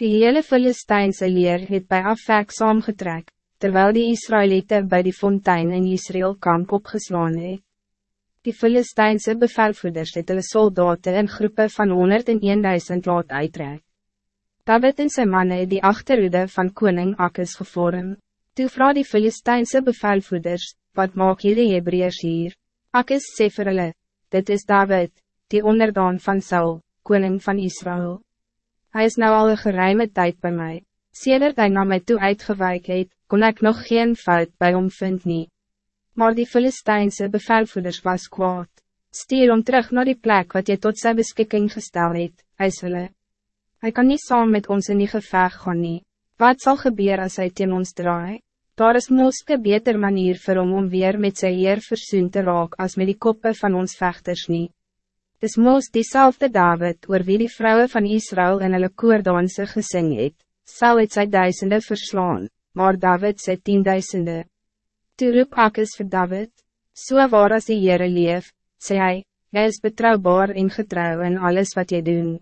Die hele Filistijnse leer het bij Afek saamgetrek, terwijl die Israëlieten bij die fontein in Israël kamp opgeslaan het. Die Filistijnse bevelvoerders het hulle soldaten in groepen van 101.000 laat uittrek. David en zijn mannen die achterhoede van koning Akkes gevorm. Toe vraag die Filistijnse bevelvoerders, wat maak jullie Hebreërs hier? Akkes sê vir hulle, dit is David, die onderdaan van Saul, koning van Israël. Hij is nou al een geruime tijd bij mij. Sedert hij naar mij toe uitgewijk het, kon ik nog geen fout bij hom vind nie. Maar die Filistijnse bevelvoerders was kwaad. Stier om terug naar die plek wat je tot zijn beschikking gesteld het, hy hulle. Hy kan niet saam met ons in die geveg gaan nie. Wat zal gebeuren als hij teen ons draai? Daar is moske beter manier vir hom om weer met sy heer versoen te raak als met die koppen van ons vechters niet. Dis moos diezelfde David, oor wie die vrouwen van Israël in hulle koordanse gesing het, sal het sy duisende verslaan, maar David sy tienduisende. Toe roep Akkes vir David, so waar as die Heere leef, sê hy, jy is betrouwbaar en getrouw in alles wat jy doen.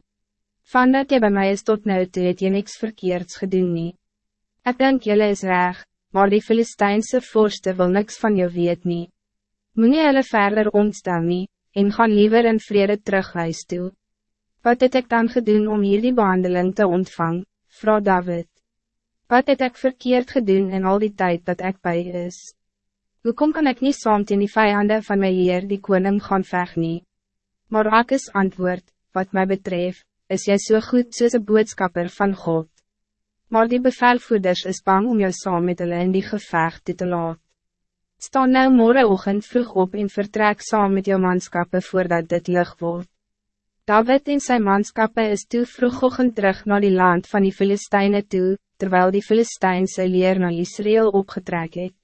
Van dat jy bij mij is tot nou toe het jy niks verkeerds gedoen nie. Ek denk jylle is reg, maar die Filistijnse voorste wil niks van jou weet nie. Moe nie hulle verder ontstel nie, en gaan liever in vrede terug huis toe. Wat het ik dan gedaan om hier die behandeling te ontvang, vrouw David? Wat het ik verkeerd gedaan in al die tijd dat ik bij is? Hoekom kan ik niet saam in die vijanden van mijn heer die koning gaan veg nie? Maar ek is antwoord, wat mij betreft, is jy so goed soos een boodskapper van God. Maar die bevelvoerders is bang om jou saam met hulle in die gevecht te laat. Sta nou morgenochtend vroeg op en vertrek saam met jou manskappe voordat dit licht wordt. David en zijn manskappe is toe vroegochtend terug naar die land van die Filistijnen toe, terwijl die Filistijnse leer naar Israël opgetrek het.